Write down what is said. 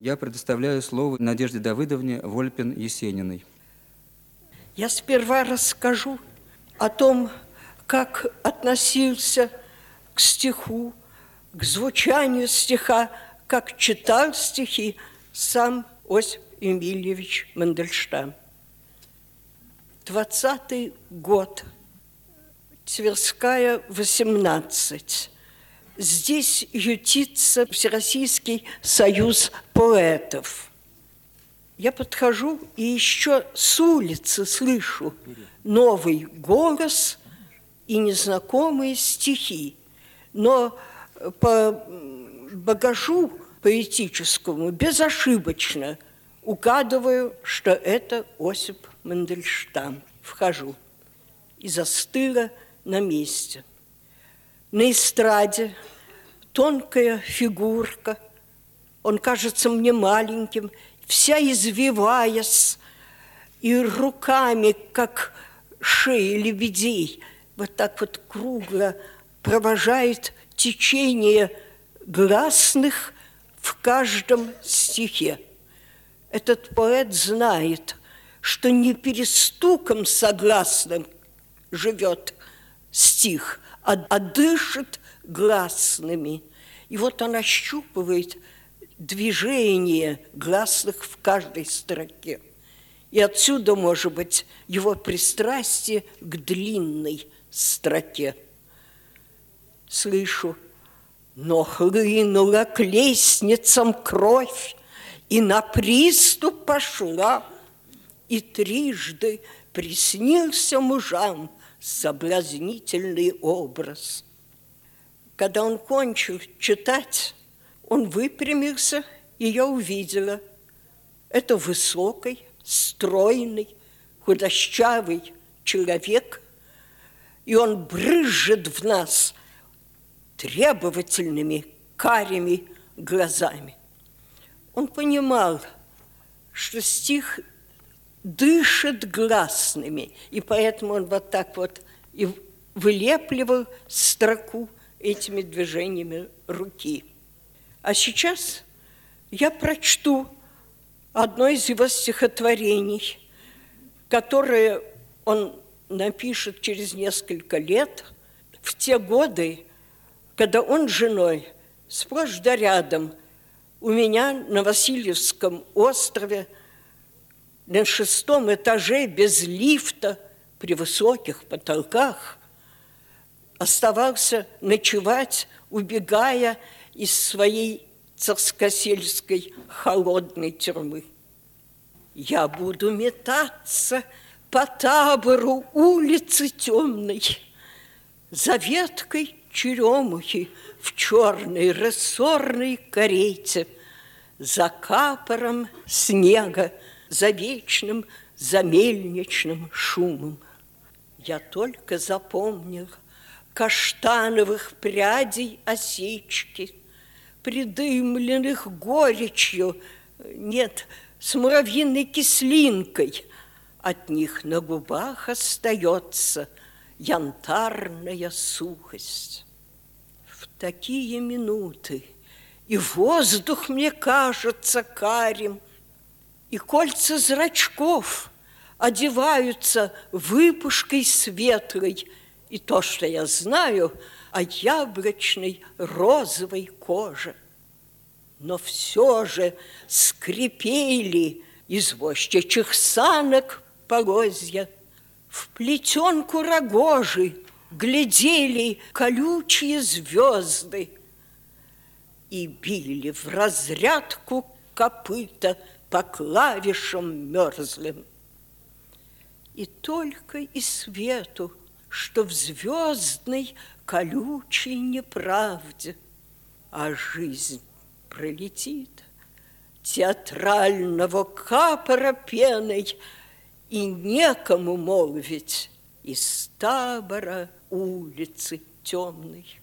Я предоставляю слово Надежде Давыдовне Вольпин-Есениной. Я сперва расскажу о том, как относился к стиху, к звучанию стиха, как читал стихи сам Осип Емельевич Мандельштам. Двадцатый год, Тверская, 18. Здесь ютится Всероссийский союз поэтов. Я подхожу и еще с улицы слышу новый голос и незнакомые стихи. Но по багажу поэтическому безошибочно угадываю, что это Осип Мандельштам. Вхожу и застыла на месте. На эстраде. Тонкая фигурка, он кажется мне маленьким, вся извиваясь, и руками, как шеи лебедей, вот так вот кругло провожает течение гласных в каждом стихе. Этот поэт знает, что не перестуком согласным живет стих, а, дышит гласными. И вот он ощупывает движение гласных в каждой строке. И отсюда, может быть, его пристрастие к длинной строке. Слышу, но хлынула к лестницам кровь, и на приступ пошла, и трижды приснился мужам соблазнительный образ. Когда он кончил читать, он выпрямился, и я увидела. Это высокий, стройный, худощавый человек, и он брызжет в нас требовательными карими глазами. Он понимал, что стих дышит гласными, и поэтому он вот так вот и вылепливал строку этими движениями руки. А сейчас я прочту одно из его стихотворений, которое он напишет через несколько лет, в те годы, когда он с женой сплошь да рядом у меня на Васильевском острове на шестом этаже без лифта при высоких потолках оставался ночевать, убегая из своей царскосельской холодной тюрьмы. Я буду метаться по табору улицы темной, за веткой черемухи в черной рессорной карете, за капором снега, за вечным, за мельничным шумом. Я только запомнил каштановых прядей осечки, придымленных горечью, нет, с муравьиной кислинкой. От них на губах остается янтарная сухость. В такие минуты и воздух мне кажется карим, и кольца зрачков одеваются выпушкой светлой, и то, что я знаю о яблочной розовой коже. Но все же скрипели извозчичьих санок полозья, в плетенку рогожи глядели колючие звезды и били в разрядку копыта по клавишам мерзлым. И только и свету, что в звездной колючей неправде, а жизнь пролетит театрального капора пеной, и некому молвить из табора улицы темной.